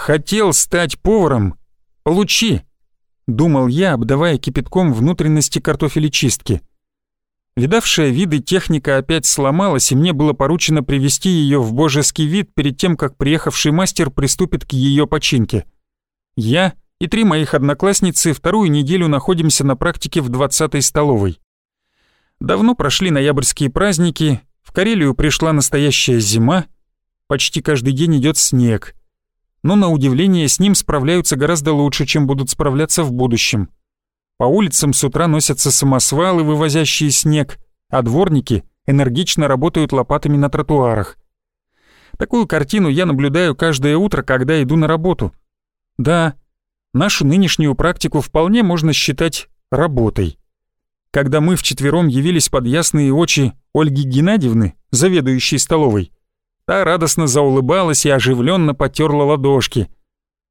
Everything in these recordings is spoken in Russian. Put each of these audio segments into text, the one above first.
Хотел стать поваром? Получи!» Думал я, обдавая кипятком внутренности картофелечистки. Видавшая виды техника опять сломалась, и мне было поручено привести ее в божеский вид перед тем, как приехавший мастер приступит к ее починке. Я и три моих одноклассницы вторую неделю находимся на практике в 20-й столовой. Давно прошли ноябрьские праздники, в Карелию пришла настоящая зима, почти каждый день идет снег. Но на удивление с ним справляются гораздо лучше, чем будут справляться в будущем. По улицам с утра носятся самосвалы, вывозящие снег, а дворники энергично работают лопатами на тротуарах. Такую картину я наблюдаю каждое утро, когда иду на работу. Да, нашу нынешнюю практику вполне можно считать работой. Когда мы вчетвером явились под ясные очи Ольги Геннадьевны, заведующей столовой, та радостно заулыбалась и оживленно потерла ладошки.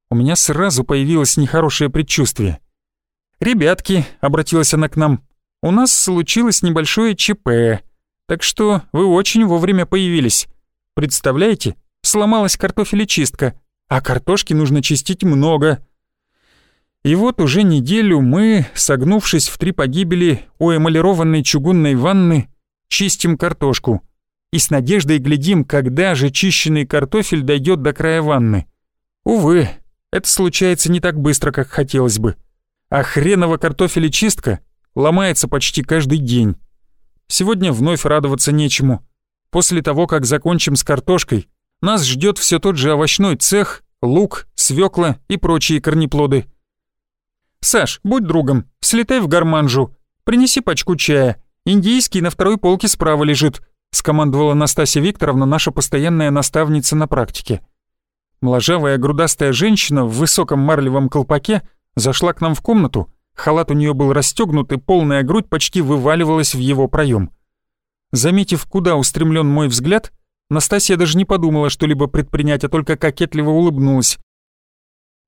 У меня сразу появилось нехорошее предчувствие — «Ребятки», — обратилась она к нам, — «у нас случилось небольшое ЧП, так что вы очень вовремя появились. Представляете, сломалась картофелечистка, а картошки нужно чистить много». И вот уже неделю мы, согнувшись в три погибели у эмалированной чугунной ванны, чистим картошку и с надеждой глядим, когда же чищенный картофель дойдет до края ванны. Увы, это случается не так быстро, как хотелось бы а хренова картофелечистка ломается почти каждый день. Сегодня вновь радоваться нечему. После того, как закончим с картошкой, нас ждет все тот же овощной цех, лук, свекла и прочие корнеплоды. «Саш, будь другом, слетай в гарманжу, принеси пачку чая, индийский на второй полке справа лежит», скомандовала Настасья Викторовна, наша постоянная наставница на практике. Моложавая грудастая женщина в высоком марлевом колпаке зашла к нам в комнату, халат у нее был расстегнут и полная грудь почти вываливалась в его проем. Заметив, куда устремлен мой взгляд, Настасья даже не подумала что-либо предпринять, а только кокетливо улыбнулась.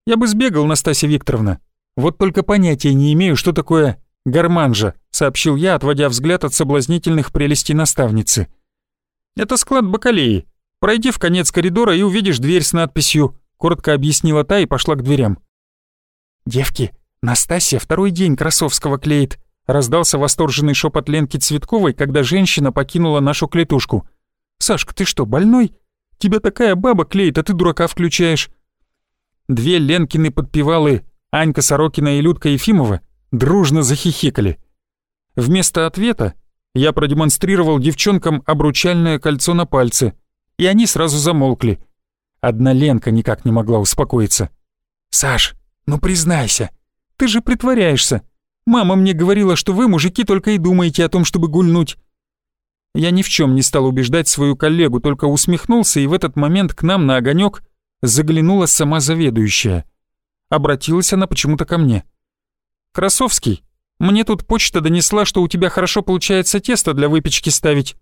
«Я бы сбегал, Настасья Викторовна. Вот только понятия не имею, что такое гарманжа», сообщил я, отводя взгляд от соблазнительных прелестей наставницы. «Это склад бакалеи. Пройди в конец коридора и увидишь дверь с надписью», коротко объяснила та и пошла к дверям. «Девки, Настасья второй день Красовского клеит», раздался восторженный шепот Ленки Цветковой, когда женщина покинула нашу клетушку. «Сашка, ты что, больной? Тебя такая баба клеит, а ты дурака включаешь». Две Ленкины подпевалы, Анька Сорокина и Людка Ефимова, дружно захихикали. Вместо ответа я продемонстрировал девчонкам обручальное кольцо на пальце, и они сразу замолкли. Одна Ленка никак не могла успокоиться. «Саш, «Ну признайся, ты же притворяешься. Мама мне говорила, что вы, мужики, только и думаете о том, чтобы гульнуть». Я ни в чем не стал убеждать свою коллегу, только усмехнулся, и в этот момент к нам на огонек заглянула сама заведующая. Обратилась она почему-то ко мне. «Красовский, мне тут почта донесла, что у тебя хорошо получается тесто для выпечки ставить».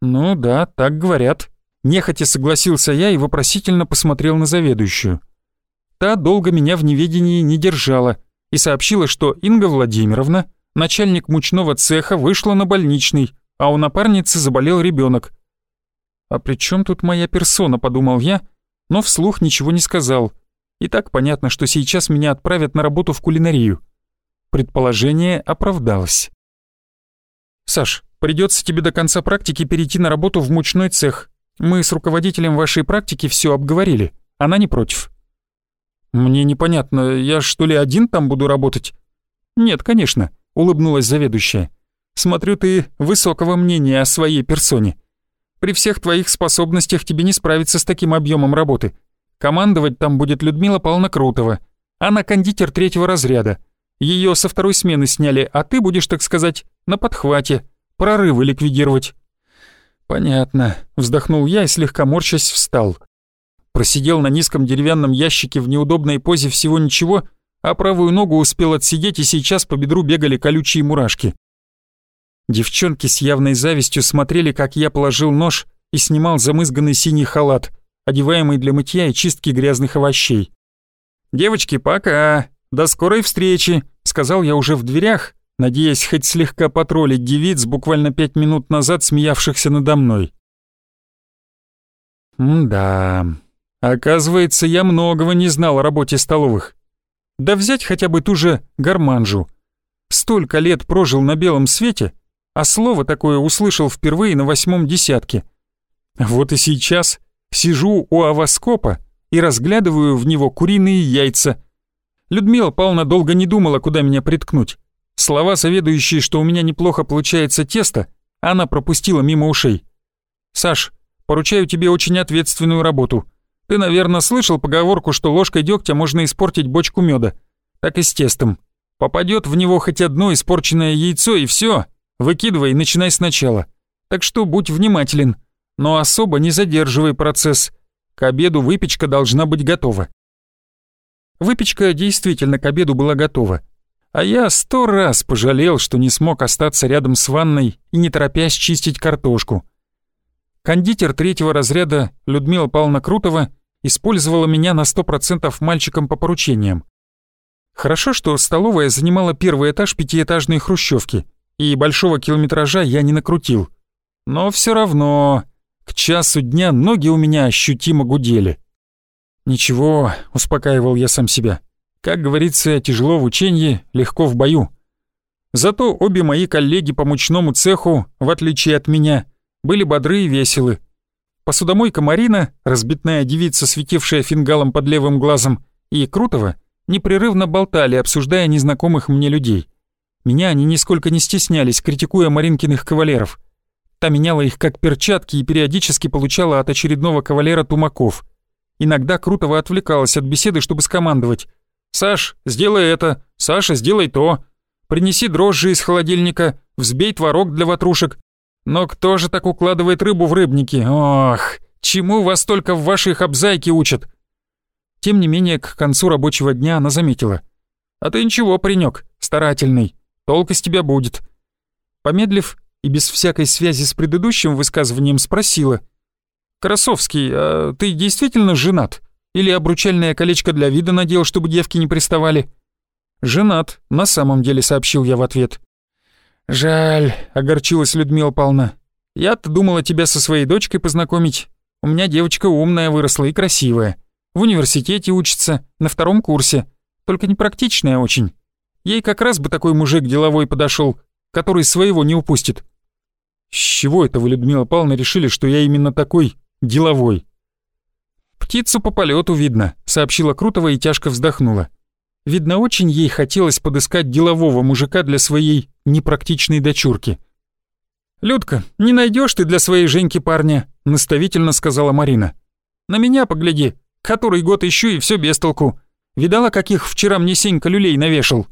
«Ну да, так говорят». Нехотя согласился я и вопросительно посмотрел на заведующую. Та долго меня в неведении не держала и сообщила, что Инга Владимировна, начальник мучного цеха, вышла на больничный, а у напарницы заболел ребенок. «А при чем тут моя персона?» – подумал я, но вслух ничего не сказал. И так понятно, что сейчас меня отправят на работу в кулинарию. Предположение оправдалось. «Саш, придется тебе до конца практики перейти на работу в мучной цех. Мы с руководителем вашей практики все обговорили. Она не против». «Мне непонятно, я что ли один там буду работать?» «Нет, конечно», — улыбнулась заведующая. «Смотрю, ты высокого мнения о своей персоне. При всех твоих способностях тебе не справиться с таким объемом работы. Командовать там будет Людмила Павловна Крутова. Она кондитер третьего разряда. Ее со второй смены сняли, а ты будешь, так сказать, на подхвате, прорывы ликвидировать». «Понятно», — вздохнул я и слегка морщась встал. Просидел на низком деревянном ящике в неудобной позе всего ничего, а правую ногу успел отсидеть и сейчас по бедру бегали колючие мурашки. Девчонки с явной завистью смотрели, как я положил нож и снимал замызганный синий халат, одеваемый для мытья и чистки грязных овощей. «Девочки, пока! До скорой встречи!» — сказал я уже в дверях, надеясь хоть слегка потроллить девиц, буквально пять минут назад смеявшихся надо мной. «М-да...» Оказывается, я многого не знал о работе столовых. Да взять хотя бы ту же гарманжу. Столько лет прожил на белом свете, а слово такое услышал впервые на восьмом десятке. Вот и сейчас сижу у авоскопа и разглядываю в него куриные яйца. Людмила Павловна долго не думала, куда меня приткнуть. Слова заведующие, что у меня неплохо получается тесто, она пропустила мимо ушей. «Саш, поручаю тебе очень ответственную работу. Ты, наверное, слышал поговорку, что ложкой дегтя можно испортить бочку меда. Так и с тестом. Попадет в него хоть одно испорченное яйцо и все. Выкидывай и начинай сначала. Так что будь внимателен, но особо не задерживай процесс. К обеду выпечка должна быть готова. Выпечка действительно к обеду была готова. А я сто раз пожалел, что не смог остаться рядом с ванной и не торопясь чистить картошку. Кондитер третьего разряда Людмила Павловна Крутова использовала меня на сто процентов мальчиком по поручениям. Хорошо, что столовая занимала первый этаж пятиэтажной хрущевки, и большого километража я не накрутил. Но все равно к часу дня ноги у меня ощутимо гудели. «Ничего», — успокаивал я сам себя. «Как говорится, тяжело в учении, легко в бою». Зато обе мои коллеги по мучному цеху, в отличие от меня, были бодры и веселы. Посудомойка Марина, разбитная девица, светившая фингалом под левым глазом, и Крутова непрерывно болтали, обсуждая незнакомых мне людей. Меня они нисколько не стеснялись, критикуя Маринкиных кавалеров. Та меняла их как перчатки и периодически получала от очередного кавалера тумаков. Иногда Крутова отвлекалась от беседы, чтобы скомандовать. «Саш, сделай это! Саша, сделай то! Принеси дрожжи из холодильника, взбей творог для ватрушек. Но кто же так укладывает рыбу в рыбники? Ох, чему вас только в вашей хабзайке учат?» Тем не менее, к концу рабочего дня она заметила. «А ты ничего, паренек, старательный, толк из тебя будет». Помедлив, и без всякой связи с предыдущим высказыванием спросила. «Красовский, а ты действительно женат? Или обручальное колечко для вида надел, чтобы девки не приставали?» «Женат, на самом деле», — сообщил я в ответ. «Жаль», — огорчилась Людмила Павловна. «Я-то думала тебя со своей дочкой познакомить. У меня девочка умная выросла и красивая. В университете учится, на втором курсе. Только непрактичная очень. Ей как раз бы такой мужик деловой подошел, который своего не упустит. С чего это вы, Людмила Павловна, решили, что я именно такой деловой? Птицу по полету видно, сообщила Крутова и тяжко вздохнула. Видно, очень ей хотелось подыскать делового мужика для своей непрактичной дочурки. «Людка, не найдешь ты для своей Женьки парня», — наставительно сказала Марина. «На меня погляди, который год ищу и все без толку. Видала, каких вчера мне Сенька люлей навешал?»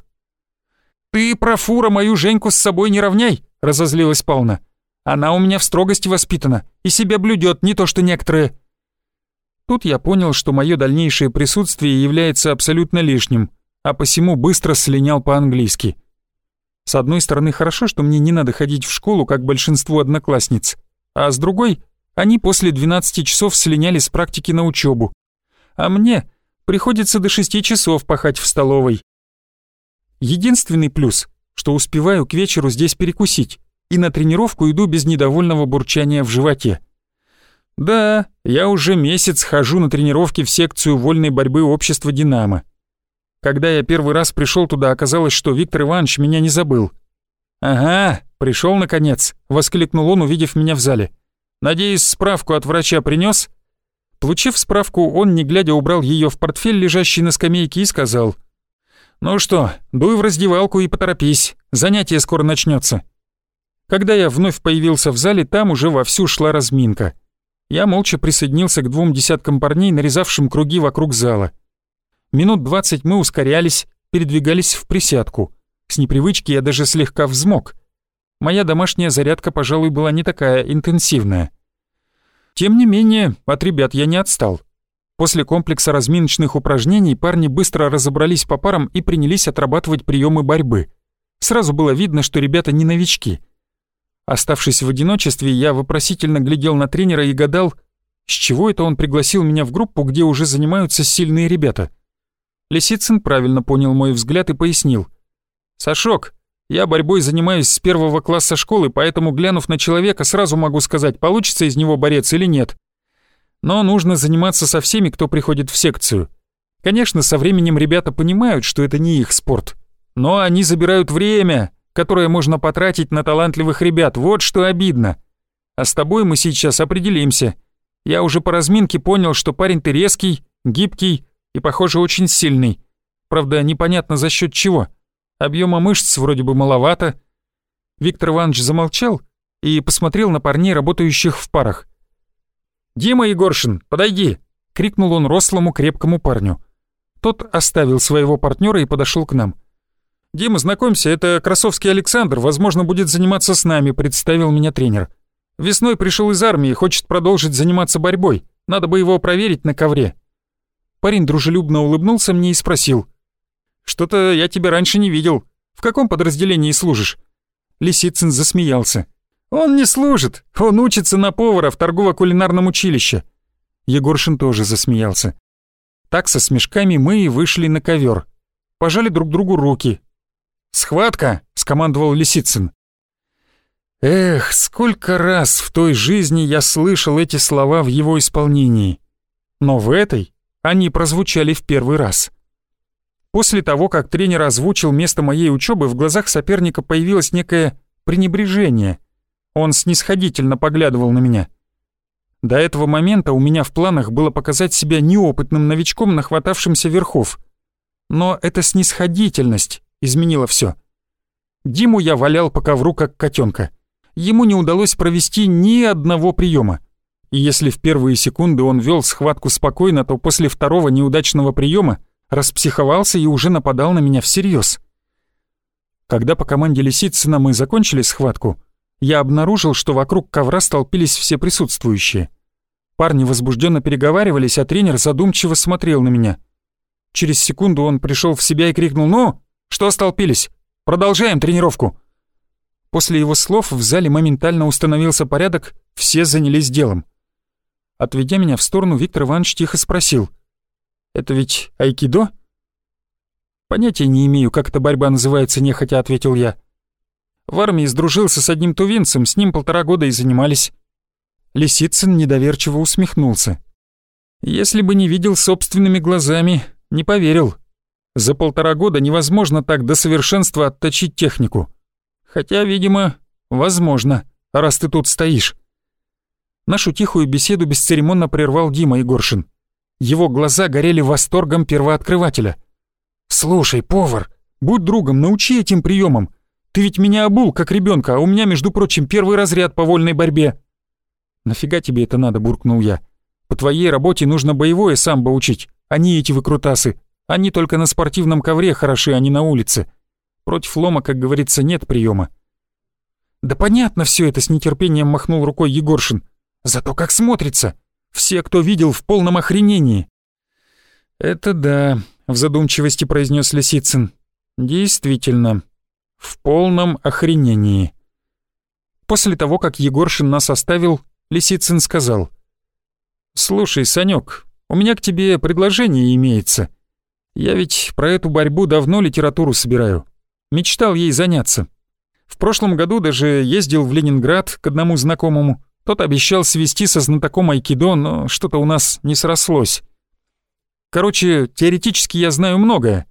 «Ты, профура, мою Женьку с собой не равняй», — разозлилась Павловна. «Она у меня в строгости воспитана и себя блюдет, не то что некоторые». Тут я понял, что мое дальнейшее присутствие является абсолютно лишним, а посему быстро слинял по-английски. С одной стороны, хорошо, что мне не надо ходить в школу, как большинство одноклассниц, а с другой, они после 12 часов слиняли с практики на учебу. А мне приходится до 6 часов пахать в столовой, Единственный плюс, что успеваю к вечеру здесь перекусить, и на тренировку иду без недовольного бурчания в животе. Да, я уже месяц хожу на тренировки в секцию вольной борьбы общества «Динамо». Когда я первый раз пришел туда, оказалось, что Виктор Иванович меня не забыл. «Ага, пришел наконец», — воскликнул он, увидев меня в зале. «Надеюсь, справку от врача принес? Получив справку, он, не глядя, убрал ее в портфель, лежащий на скамейке, и сказал — «Ну что, дуй в раздевалку и поторопись, занятие скоро начнется. Когда я вновь появился в зале, там уже вовсю шла разминка. Я молча присоединился к двум десяткам парней, нарезавшим круги вокруг зала. Минут двадцать мы ускорялись, передвигались в присядку. С непривычки я даже слегка взмок. Моя домашняя зарядка, пожалуй, была не такая интенсивная. Тем не менее, от ребят я не отстал. После комплекса разминочных упражнений парни быстро разобрались по парам и принялись отрабатывать приемы борьбы. Сразу было видно, что ребята не новички. Оставшись в одиночестве, я вопросительно глядел на тренера и гадал, с чего это он пригласил меня в группу, где уже занимаются сильные ребята. Лисицын правильно понял мой взгляд и пояснил. «Сашок, я борьбой занимаюсь с первого класса школы, поэтому, глянув на человека, сразу могу сказать, получится из него борец или нет. Но нужно заниматься со всеми, кто приходит в секцию. Конечно, со временем ребята понимают, что это не их спорт. Но они забирают время, которое можно потратить на талантливых ребят. Вот что обидно. А с тобой мы сейчас определимся. Я уже по разминке понял, что парень ты резкий, гибкий и, похоже, очень сильный. Правда, непонятно за счет чего. Объема мышц вроде бы маловато. Виктор Иванович замолчал и посмотрел на парней, работающих в парах. «Дима Егоршин, подойди!» — крикнул он рослому крепкому парню. Тот оставил своего партнера и подошел к нам. «Дима, знакомься, это Красовский Александр, возможно, будет заниматься с нами», — представил меня тренер. «Весной пришел из армии, хочет продолжить заниматься борьбой. Надо бы его проверить на ковре». Парень дружелюбно улыбнулся мне и спросил. «Что-то я тебя раньше не видел. В каком подразделении служишь?» Лисицын засмеялся. «Он не служит, он учится на повара в торгово-кулинарном училище». Егоршин тоже засмеялся. Так со смешками мы и вышли на ковер. Пожали друг другу руки. «Схватка!» — скомандовал Лисицын. Эх, сколько раз в той жизни я слышал эти слова в его исполнении. Но в этой они прозвучали в первый раз. После того, как тренер озвучил место моей учебы, в глазах соперника появилось некое пренебрежение. Он снисходительно поглядывал на меня. До этого момента у меня в планах было показать себя неопытным новичком, нахватавшимся верхов. Но эта снисходительность изменила все. Диму я валял по ковру, как котенка. Ему не удалось провести ни одного приема. И если в первые секунды он вел схватку спокойно, то после второго неудачного приема распсиховался и уже нападал на меня всерьез. Когда по команде Лисицына мы закончили схватку, я обнаружил, что вокруг ковра столпились все присутствующие. Парни возбужденно переговаривались, а тренер задумчиво смотрел на меня. Через секунду он пришел в себя и крикнул «Ну, что столпились? Продолжаем тренировку!» После его слов в зале моментально установился порядок, все занялись делом. Отведя меня в сторону, Виктор Иванович тихо спросил. «Это ведь айкидо?» «Понятия не имею, как эта борьба называется, нехотя ответил я. В армии сдружился с одним тувинцем, с ним полтора года и занимались». Лисицын недоверчиво усмехнулся. «Если бы не видел собственными глазами, не поверил. За полтора года невозможно так до совершенства отточить технику. Хотя, видимо, возможно, раз ты тут стоишь». Нашу тихую беседу бесцеремонно прервал Дима Егоршин. Его глаза горели восторгом первооткрывателя. «Слушай, повар, будь другом, научи этим приемам. Ты ведь меня обул, как ребенка, а у меня, между прочим, первый разряд по вольной борьбе». «Нафига тебе это надо?» — буркнул я. «По твоей работе нужно боевое самбо учить, а не эти выкрутасы. Они только на спортивном ковре хороши, а не на улице. Против лома, как говорится, нет приема. «Да понятно все это», — с нетерпением махнул рукой Егоршин. Зато как смотрится! Все, кто видел, в полном охренении!» «Это да», — в задумчивости произнес Лисицын. «Действительно, в полном охренении». После того, как Егоршин нас оставил, Лисицын сказал. «Слушай, Санёк, у меня к тебе предложение имеется. Я ведь про эту борьбу давно литературу собираю. Мечтал ей заняться. В прошлом году даже ездил в Ленинград к одному знакомому. Тот обещал свести со знатоком айкидо, но что-то у нас не срослось. Короче, теоретически я знаю многое,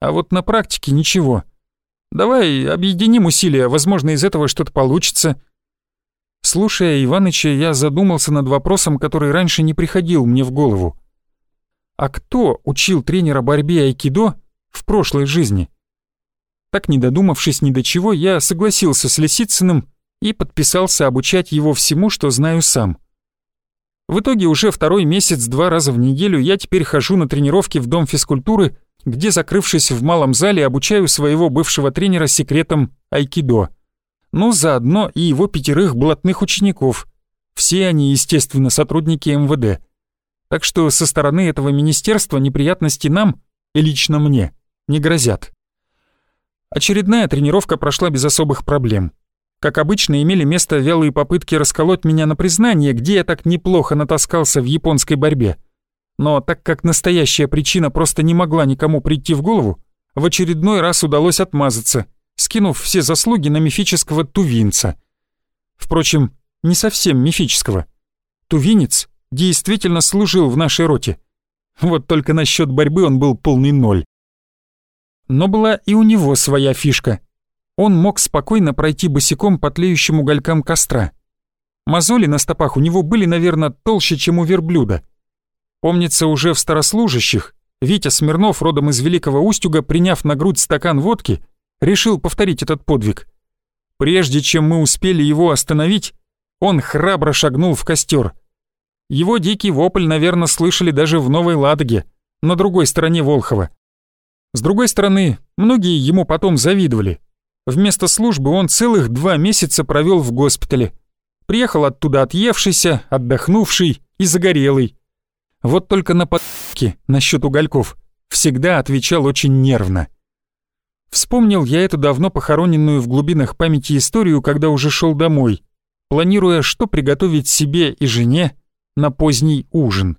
а вот на практике ничего. Давай объединим усилия, возможно, из этого что-то получится. Слушая Иваныча, я задумался над вопросом, который раньше не приходил мне в голову. А кто учил тренера борьбе айкидо в прошлой жизни? Так не додумавшись ни до чего, я согласился с Лисицыным и подписался обучать его всему, что знаю сам. В итоге уже второй месяц два раза в неделю я теперь хожу на тренировки в Дом физкультуры, где, закрывшись в малом зале, обучаю своего бывшего тренера секретам айкидо. Ну, заодно и его пятерых блатных учеников. Все они, естественно, сотрудники МВД. Так что со стороны этого министерства неприятности нам, и лично мне, не грозят. Очередная тренировка прошла без особых проблем. Как обычно, имели место вялые попытки расколоть меня на признание, где я так неплохо натаскался в японской борьбе. Но так как настоящая причина просто не могла никому прийти в голову, в очередной раз удалось отмазаться, скинув все заслуги на мифического тувинца. Впрочем, не совсем мифического. Тувинец действительно служил в нашей роте. Вот только насчет борьбы он был полный ноль. Но была и у него своя фишка. Он мог спокойно пройти босиком по тлеющим уголькам костра. Мозоли на стопах у него были, наверное, толще, чем у верблюда. Помнится, уже в старослужащих Витя Смирнов, родом из Великого Устюга, приняв на грудь стакан водки, решил повторить этот подвиг. Прежде чем мы успели его остановить, он храбро шагнул в костер. Его дикий вопль, наверное, слышали даже в Новой Ладоге, на другой стороне Волхова. С другой стороны, многие ему потом завидовали. Вместо службы он целых два месяца провел в госпитале. Приехал оттуда отъевшийся, отдохнувший и загорелый. Вот только на подки насчет угольков всегда отвечал очень нервно. Вспомнил я эту давно похороненную в глубинах памяти историю, когда уже шел домой, планируя, что приготовить себе и жене на поздний ужин.